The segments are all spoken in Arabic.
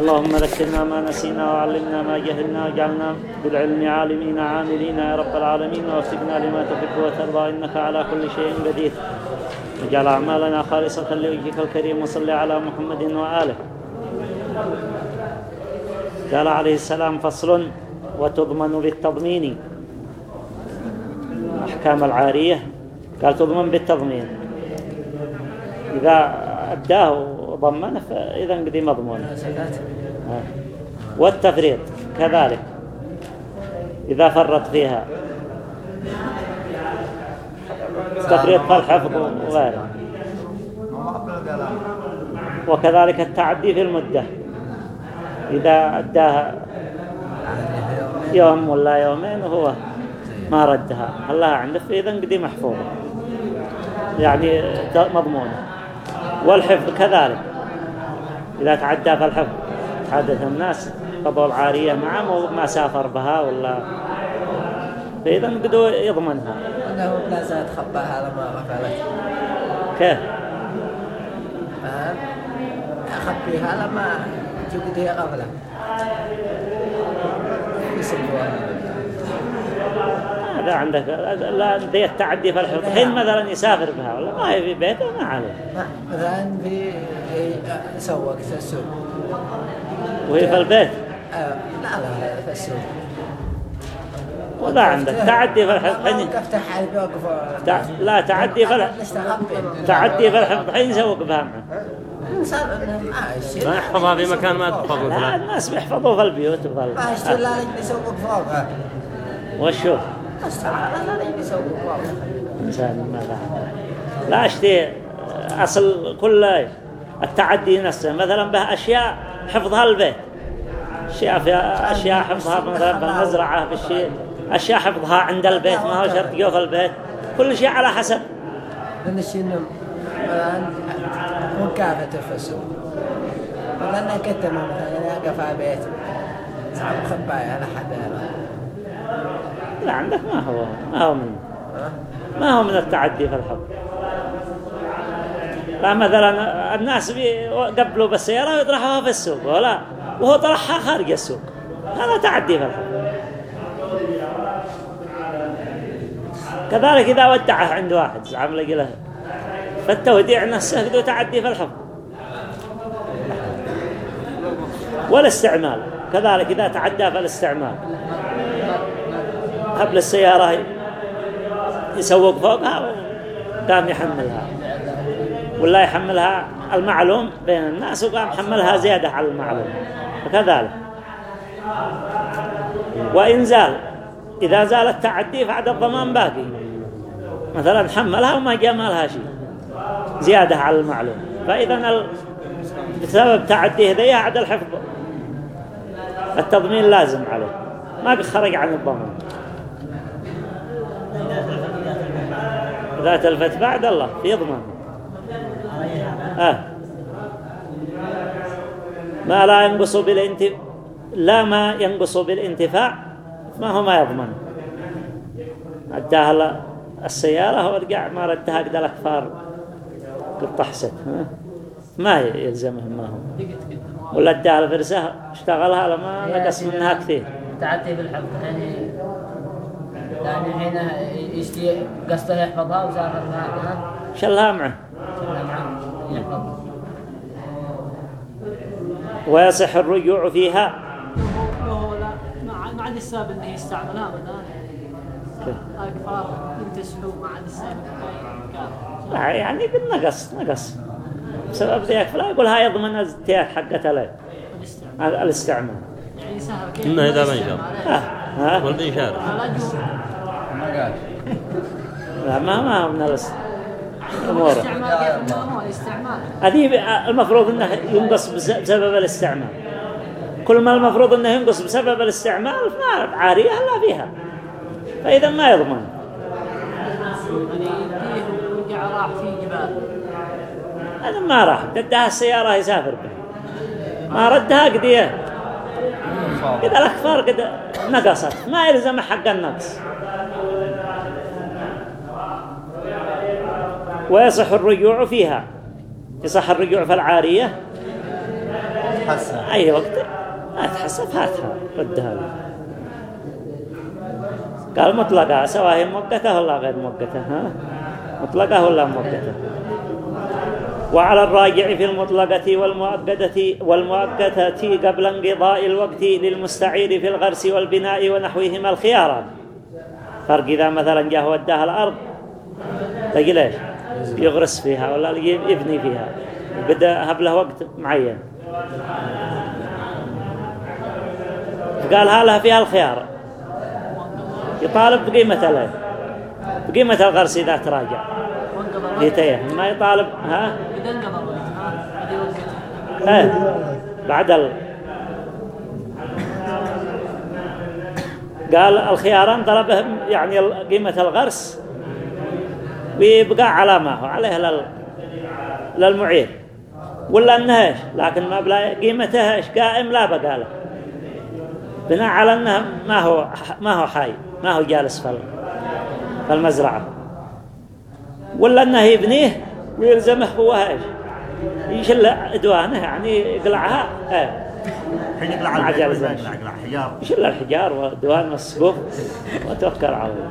اللهم ذكرنا ما نسينا وعلمنا ما جهلنا واجعلنا بالعلم عالمين عاملين يا رب العالمين ووفقنا لما تحب وترضى إنك على كل شيء قدير. واجعل أعمالنا خالصة لوجهك الكريم وصل على محمد وآله. قال عليه السلام فصل وتضمن بالتضمين أحكام العارية. قال تضمن بالتضمين. إذا أداه وضمنه فإذا قدي مضمون والتفريط كذلك. إذا فرط فيها. تفريط فالحفظ وغيره وكذلك التعدي في المدة. إذا أداها يوم ولا يومين وهو ما ردها. الله عنده فإذا قدي محفوظ يعني مضمونة. والحفظ كذلك. إذا تعدى في الحفظ حدث الناس قضوا العارية معه ما سافر بها ولا فإذا قدوا يضمنها. أنه لا زال خباها لما غفلت كيف؟ أخبيها لما تقضي غفلة. يسبوها هذا عندك لا ذي التعدي في الحفظ حين مثلا يسافر بها ولا ما هي في بيته ما عليه. مثلا في سوق في السوق. وهي في البيت؟ آه، لا لا في السوق. ولا عندك. تعدي في الحفظ حين افتح حلبي وقف تع... لا تعدي في الحفظ تعدي في الحفظ حين يسوق بها معه ما يحفظها في مكان ما تحفظ لا الناس بيحفظوا في البيوت وفي ما اشتري لا يسوق فوقها وشوف ما لا لا أشتي أصل كل التعدي نفسه. مثلا به أشياء حفظها البيت. أشياء فيها أشياء حفظها مثلا بالمزرعة بالشيء أشياء حفظها عند البيت. ما هو شرط يوف البيت. كل شيء على حسب. لأن الشيء مثلا في السوق مثلا يقف على بيت. صعب خبايا على حد لا عندك ما هو ما هو من ما هو من التعدي في الحب. لا مثلا الناس قبلوا بالسيارة ويطرحوها في السوق ولا وهو طرحها خارج السوق. هذا تعدي في الحب كذلك إذا ودعه عند واحد زعم له. فالتوديع نفسه قدو تعدي في الحب والاستعمال. كذلك إذا تعدى في الاستعمال قبل السيارة يسوق فوقها وقام يحملها. ولا يحملها المعلوم بين الناس وقام يحملها زيادة على المعلوم. وكذلك وإن زال إذا زال التعدي فعد الضمان باقي. مثلا حملها وما جاء مالها شيء. زيادة على المعلوم. فإذا. بسبب تعديه ذي عد الحفظ. التضمين لازم عليه. ما خرج عن الضمان. إذا تلفت بعد الله يضمن آه. ما لا ينقص بالانتفاع لا ما ينقص بالانتفاع ما هو ما يضمن. أداها السيارة ورجع ما ردها قد الأكفار قد تحسد ما يلزمهم ما هو. ولا أداها الفرسة اشتغلها لما نقص منها كثير. تعدي الحفظ يعني يعني حين يشتي قصده يحفظها وسافر بها شلها معه شلها معه يحفظ ويصح الرجوع فيها وهو لا ما ما عاد السبب انه يستعملها مثلا اكفار ينتسحوا ما عاد السبب لا يعني بالنقص نقص بسبب ذيك فلا يقول هاي يضمن التيات حقتها له الاستعمال. يعني سهل. كيف إنه إذا ما يشار ها ولد يشار لا ما ما من الاستعمال الاستعمال هذه المفروض إنه ينقص بس- بسبب الاستعمال. كل ما المفروض إنه ينقص بسبب الاستعمال ما عارية إلا فيها. فإذا ما يضمن. راح في جبال هذا ما راح. ردها السيارة يسافر بها. ما ردها قدية. إذا الأكفار قد نقصت ما يلزم حق النقص. ويصح الرجوع فيها. يصح الرجوع في العارية؟ تخسها أي وقت. ما تحسب هاتها ردها قال مطلقة. سواء هي مؤقتة ولا غير مؤقتة ها؟ مطلقة ولا مؤقتة. وعلى الراجع في المطلقة والمؤقتة والمؤقتة قبل انقضاء الوقت للمستعير في الغرس والبناء ونحوهما الخيارات فرق إذا مثلا جاء وداها الأرض. تقول إيش يغرس فيها ولا يبني فيها. بدأ هب له وقت معين. قال هالها فيها الخيار. يطالب بقيمة له. بقيمة الغرس إذا تراجع. ما يطالب ها؟ إيه. بعد ال... قال الخياران ضربهم يعني قيمة الغرس ويبقى على ما هو عليه لل... للمعير ولا انها إيش لكن ما بلا قيمتها إيش قائم؟ لا بقى له. بناء على أنه ما هو ما هو حي. ما هو جالس في ال- في المزرعة. ولا أنه يبنيه ويلزمه هو إيش؟ يشل إدوانه يعني يقلعها. إيه. يقلع. يقلع يقلع حجار يشل الحجار والدوان والسقوف وتوكل على الله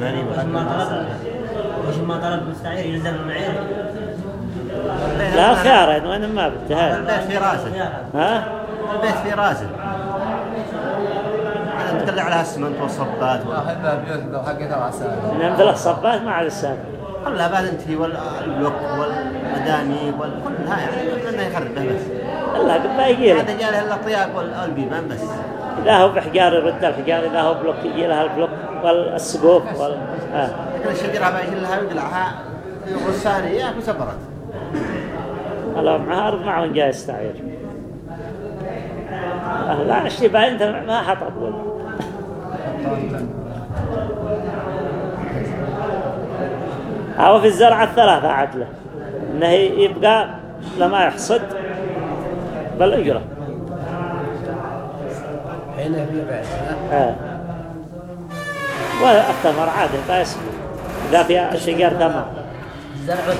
غريب وش ما طلب المستعير يلزم المعير لا خيارين وين ما بدها البيت في راسه ها؟ البيت في راسه أنا تطلع عليها السمنت والصبات وال- أحبها بيوت لو حقتها عسل من مثل الصبات ما عاد السالفه كلها بعد أنت والبلوك والمدانيق وكلها يعني انه يخربه بس. الا قبل يجي هذا جاء له الاطياق والبيبان بس. اذا هو بحجار يرد الحجار اذا هو بلوك يجي لها البلوك والسقوف وال آه. لكن الشجره بيشيلها ويقلعها غسانه ياك وسبرت الله معها أرض معه جاي يستعير. آه، لا الشبه أنت ما حتطول أو في الزرع الثلاثة عدله. إنه يبقى لما يحصد بالأجرة حين آه. والثمر عادة فاسد إذا فيها الشجر ثمر.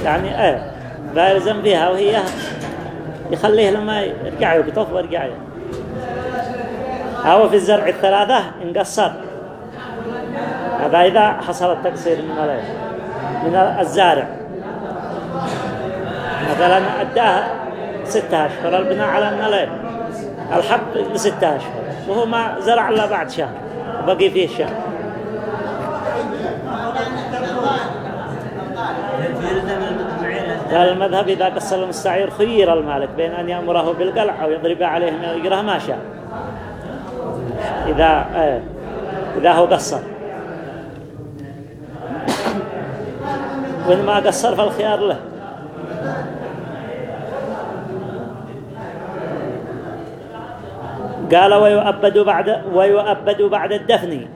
يعني إيه بيلزم فيها وهي يخليه لما يرجع يقطف ويرجع أو في الزرع الثلاثة انقصر. هذا إذا حصل التقصير من من الزارع. مثلا أداه ستة أشهر البناء على أن ال- الحب لستة أشهر. وهو ما زرع إلا بعد شهر. بقي فيه شهر. قال المذهب إذا قصر المستعير خير المالك بين أن يأمره بالقلع أو يضرب عليه من الإجرة ما شاء. إذا آه إذا هو قصر. وإن ما قصر فالخيار له. قال ويؤبد بعد ويؤبد بعد الدفن.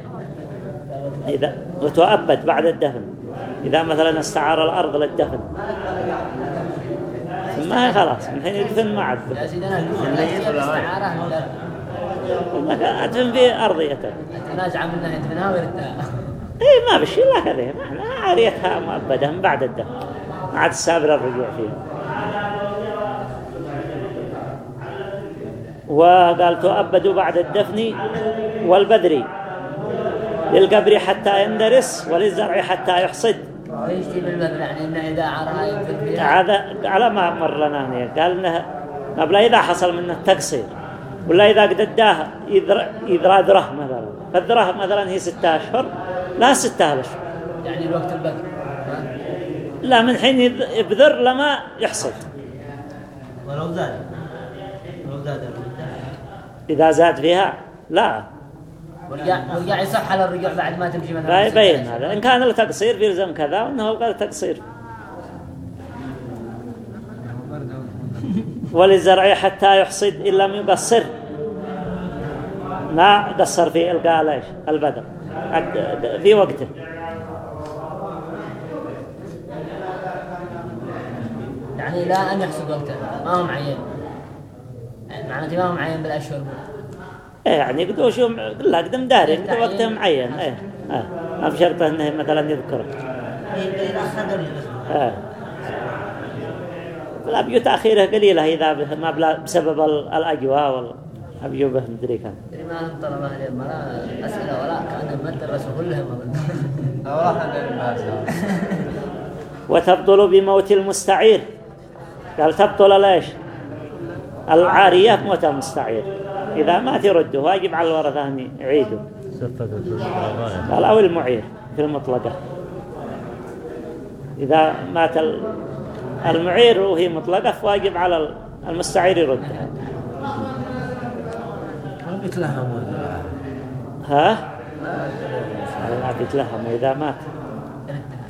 إذا وتؤبد بعد الدفن. إذا مثلا استعار الأرض للدفن. ما هي خلاص من حين يدفن ما عاد. ولا أدفن في أرضيته تنازع منها يدفنها ويردها إيه ما بشي الله كذا. معنى عاريتها مؤبدة من بعد الدفن. ما عاد السابر الرجوع فيها. وقال تؤبد بعد الدفن والبذر للقبر حتى يندرس وللزرع حتى يحصد. يعني عرها ينفذ فيها هذا على ما مر لنا هنا. قال انه قبل إذا حصل منه التقصير ولا إذا قد اداه يذر يذرى ذره مثلا. فالذره مثلا هي ستة أشهر لا ستة اشهر يعني الوقت ها؟ لا من حين يبذر لما يحصد. ولو زاد. ولو زاد. إذا زاد فيها لا. ورجع يصح على الرجوع بعد ما تمشي مثلا. لا يبين هذا. إن كان له تقصير بيلزم كذا وانه قال تقصير وللزرع حتى يحصد إن لم يقصر ما قصر في إلقاء ليش؟ البدر. في وقته. يعني لا أن يحصد وقته. ما هو معين. معناته ما هو معين بالأشهر إيه يعني قدوا شو لا قدم داري قدوا تعيين. معين إيه آه. ما بشرطه إنه مثلا يذكره. آه. لا بيو تأخيره قليلة إذا ما بلا بسبب ال- الأجواء والأبيو به مدري تدري ما طلبة اليوم ولا أسئلة ولا كلهم والله إحنا الناس وتبطل بموت المستعير. قال تبطل ليش العارية بموت المستعير إذا مات يرده واجب على الورثة أن الغاية قال أو المعير في المطلقة. إذا مات ال- المعير وهي مطلقة فواجب على ال- المستعير يردها قلت لهم ها؟ لا بيتلهم إذا مات.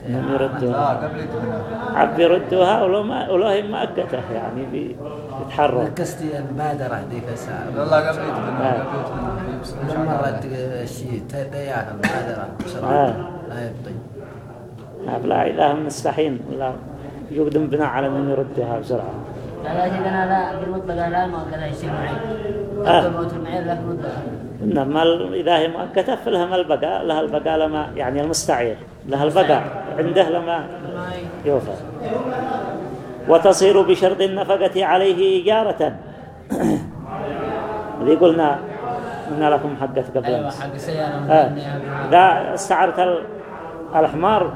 انهم يردوها. قبل يدخلوا عب يردوها ولو ما ولو هي مؤقتة يعني بي- بيتحروا قصدي المبادرة ذيك الساعة. والله قبل يدخلوا آه. لما مرت الشيء تبيعها المبادرة آه. بسرعة لا يبطي. لا هم مستحين ولا يقدم بناء على أنهم يردوها بسرعة. لا سيدنا لا بالمطلقة لا ما كذا يصير معي آه. موت المعير لا إنما إذا هي مؤقتة فلها البقاء. لها البقاء لما يعني المستعير. لها البقاء. عنده لما يوفى. وتصير بشرط النفقة عليه إجارة اللي قلنا قلنا لكم حقت قبل أيوة أمس. حق السيارة آه. إذا استعرت ال- الحمار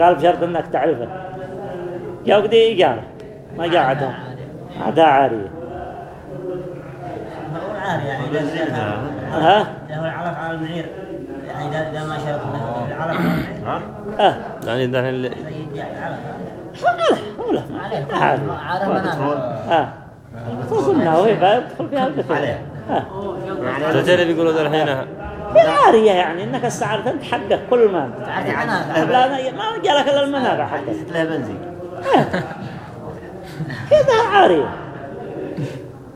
قال بشرط إنك تعرفه. جاء قدي إجارة ما جاء عدا عدا عارية هو عاري يعني. ها؟ هو العرف على المعير يعني إذا ما شرط. ها؟ آه يعني ده اللي ولا عارف منافع آه وقلنا هو يبقى يدخل فيها البترول عليه. آه تدري بيقولوا ذا الحين هي عارية يعني إنك استعرت أنت حقك كل ما تعرف منافع لا ما جاء لك إلا المنافع حقك لها بنزين كذا عارية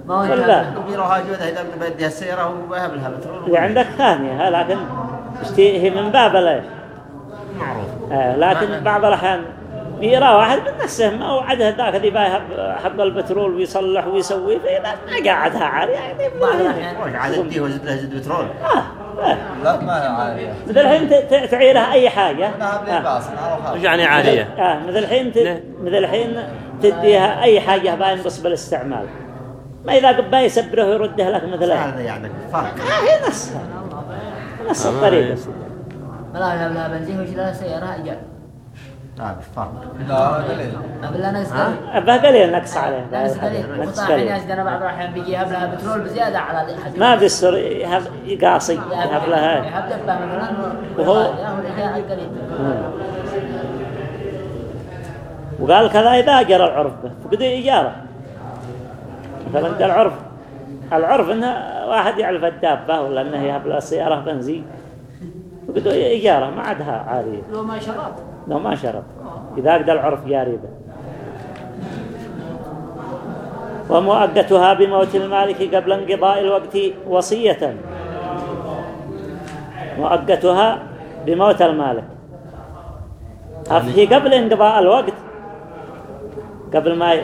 ما هو كل يتابع. ذا. يبيروها جودة إذا بدها السيارة وبها لها بترول اللي عندك ثانية ها لكن هي من باب ليش معروف. آه لكن بعض الأحيان بيرى واحد من نفسه ما وعده ذاك ذي باي حق البترول ويصلح ويسوي فإذا ما قاعدها عالي يعني. بعض الأحيان وش عاد اديه وزد لها زد بترول آه آه. لا ما هي عالية مثل الحين ت- ت- تعيرها أي حاجة. آه. يعني عالية آه مثل الحين ت... ليه؟ مثل الحين تديها أي حاجة باين بس بالاستعمال. ما إذا قبا يسبره ويرده لك مثلا. هذا يعني فرق. آه هي نفسها. نفس ما الطريقة. ولا لا لا بنزين وش لا سيارة لا فرق لا قليل لا قليل نقص عليه. لا نقص قليل الناس أنا بعض الأحيان بيجي يهب لها بترول بزيادة على ما بيصير يهب يقاصي يهب لها يهب دبة مثلا وهو- وقال كذا إذا جرى العرف به. فقد إجارة مثلا العرف العرف إنه واحد يعرف الدابة ولا إنه يهب له السيارة بنزين؟ فقد إجارة ما عادها عادية لو ما شرط لو ما شرط إذا قد العرف جاري به. ومؤقتها بموت المالك قبل انقضاء الوقت وصية. مؤقتها بموت المالك. هي قبل انقضاء الوقت. قبل ما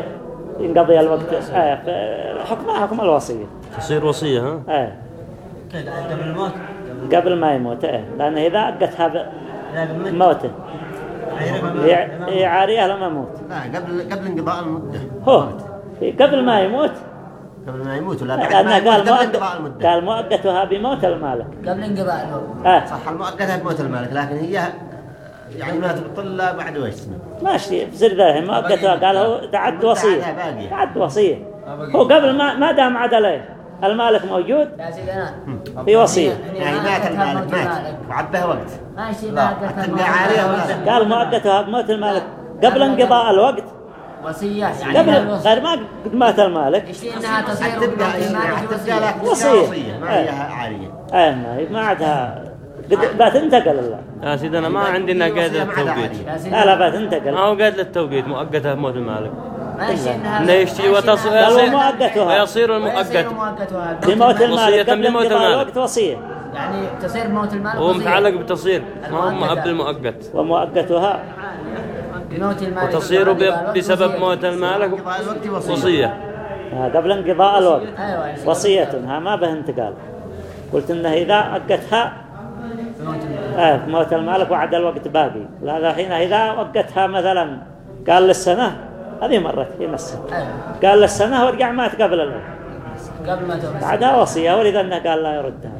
ينقضي الوقت. آه حكمها حكم الوصية. تصير وصية ها؟ آه. قبل الموت قبل ما يموت. آه. لأن إذا أقتها بموته هي عارية لما يموت. لا قبل قبل انقضاء المدة. هو. قبل ما يموت. قبل ما يموت ولا بعد ما لأنه يموت قال قال مؤقتها بموت المالك. قبل انقضاء الوقت آه. صح المؤقتة بموت المالك لكن هي يعني ما تبطل إلا بعد وش اسمه؟ ماشي بزر ذا مؤقتها قال هو تعد وصية. تعد وصية. هو قبل ما ما دام عاد عليه. المالك موجود؟ في وصية. يعني مات المالك مات. وعبه وقت. ماشي لا، ما؟ قال مؤقتها بموت المالك. قبل انقضاء الوقت. وصية يعني قبل. غير ما قد مات المالك. إيش إنها تصير؟ وصية. وصية. ما هي عالية. آه ما هي- ما عادها بتنتقل الله. يا سيدي أنا ما قيد وصية ما عاد للتوقيت. يا لا سيدنا لا ما بتنتقل هو قيد للتوقيت مؤقتة بموت المالك. ماشي إنها انه يشتي وتص... قال ويصير مؤقتها. ويصير المؤقت مؤقتها بموت وصية المالك قبل انقضاء المالك. الوقت وصية. يعني تصير بموت المالك هو وصية. متعلق بالتصير ما هو. قبل المؤقت. ومؤقتها. بموت المالك وتصير بسبب. موت المالك وصية. آه قبل انقضاء الوقت. سيدي. وصية ها ما به انتقال. قلت انه إذا المالك آه موت المالك وعد الوقت باقي. لا الحين إذا وقتها مثلا قال للسنة هذه مرت في نفسها أيوة. قال للسنة ورجع مات قبل العيد قبل ما توفى بعدها وصية ولذا أنه قال لا يردها.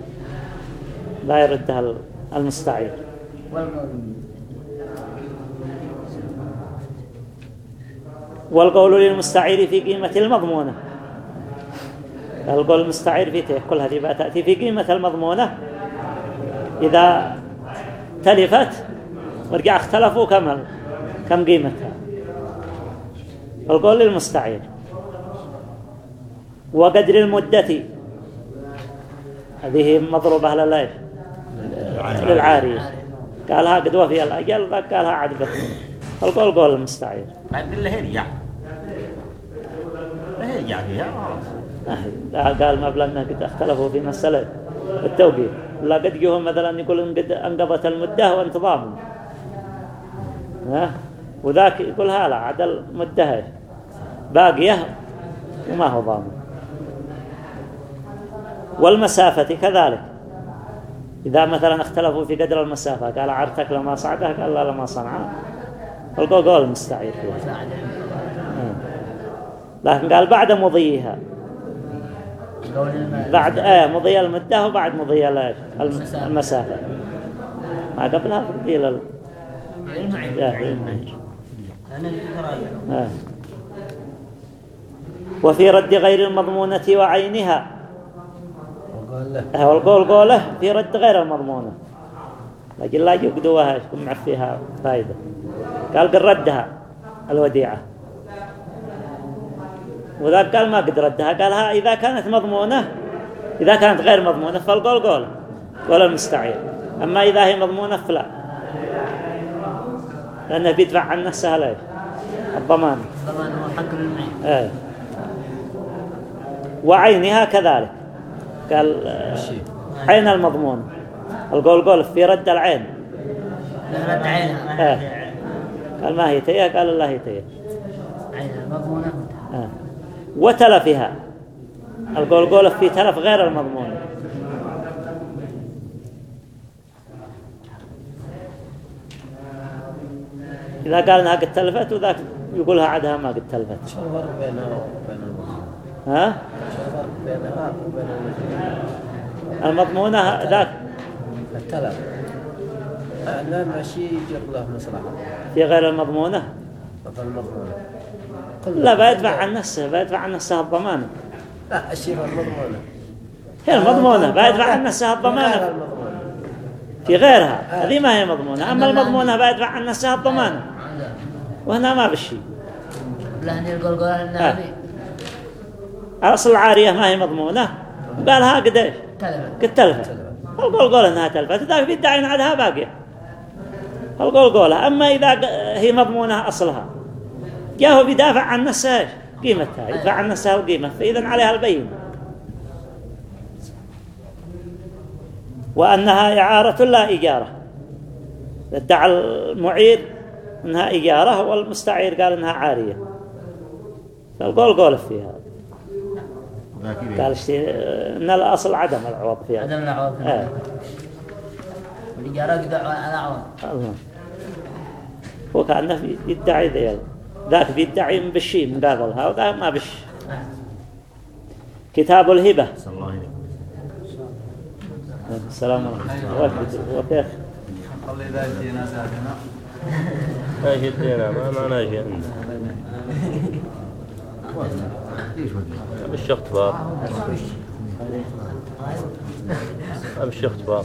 لا يردها المستعير. والقول للمستعير في قيمة المضمونة. القول المستعير في تيه كل هذه تأتي في قيمة المضمونة. إذا تلفت ورجع اختلفوا كم كم قيمتها؟ القول للمستعير وقدر المدة. هذه مضروبة للايش للعارية. قالها قد وفي الأجل قالها عدبت القول قول المستعير بعد اللي يرجع فيها. قال ما بلغنا قد اختلفوا في مسألة التوقيت. لا قد جوهم مثلا يقول انقضت المدة وانتظام. ها؟ وذاك يقول هلا عاد المدة باقية وما هو ضامن. والمسافة كذلك. إذا مثلا اختلفوا في قدر المسافة قال عرتك لما صعده قال لا لما صنعه القول قول مستعير. فيها. لكن قال بعد مضيها. بعد آه مضي المدة وبعد مضي ال- الم- المسافة. ما قبلها تمضي لل. آه،. وفي رد غير المضمونة وعينها آه، والقول قوله في رد غير المضمونة لكن لا يقدوها يكون مع فيها فائدة قال قد ردها الوديعة وذاك قال ما قد ردها قالها إذا كانت مضمونة إذا كانت غير مضمونة فالقول قول ولا المستعير. أما إذا هي مضمونة فلا. لأنه بيدفع عن نفسها ليش؟ الضمان. طبعا هو حق للمعين إيه. وعينها كذلك. قال عين المضمون. القول قول في رد العين. رد عينها إيه. قال ما هي تيه قال الله هي تيه عينها مضمونة. وتلفها. القول قول في تلف غير المضمون. إذا قال إنها قد تلفت وذاك يقولها عدها ما قد تلفت. شو الفرق بينها وبين المضمون؟ ها؟ شو الفرق بينها وبين المضمون؟ المضمونة ذاك. التلف لا ماشي يجر له مصلحة. في غير المضمونة؟ لا بيدفع عن نفسه بيدفع عن نفسه الضمان لا الشيء المضمونة. هي المضمونة بيدفع عن نفسه غير الضمان المضمونة. في غيرها هذه ما هي مضمونة. أما المضمونة بيدفع عن نفسها الضمان وهنا ما هني القول قول النبي أصل العارية ما هي مضمونة. قالها قد إيش تلفت. قد تلفت. القول قول إنها تلفت. ذاك بيدعي ان عدها باقية. أما إذا ق- هي مضمونة أصلها. جاءه بيدافع عن نفسه قيمتها يدفع عن نفسها القيمة فاذا عليها البين وأنها إعارة لا اجارة ادعى المعير أنها اجارة والمستعير قال أنها عارية. فالقول قول فيها قال. اشتي إن الأصل عدم العوض فيها عدم العوض. آه. والإجارة قد على عوض. الله. في- يدعي ذيل. ذاك بيدعي من بشي من قابلها وذاك ما بش. كتاب الهبة. الله السلام عليكم. وكيف خلي إذا جينا زادنا ما شيء عندنا ليش وجه مش اختبار مش اختبار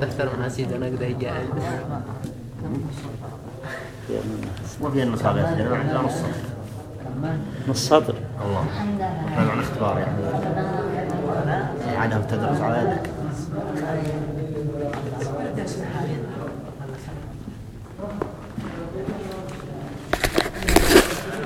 تذكر مع سيدنا قد جاء وفي النصاب يا سيدنا عندنا نص سطر. نص سطر الله إحنا معنا اختبار يعني عدم تدرس على يدك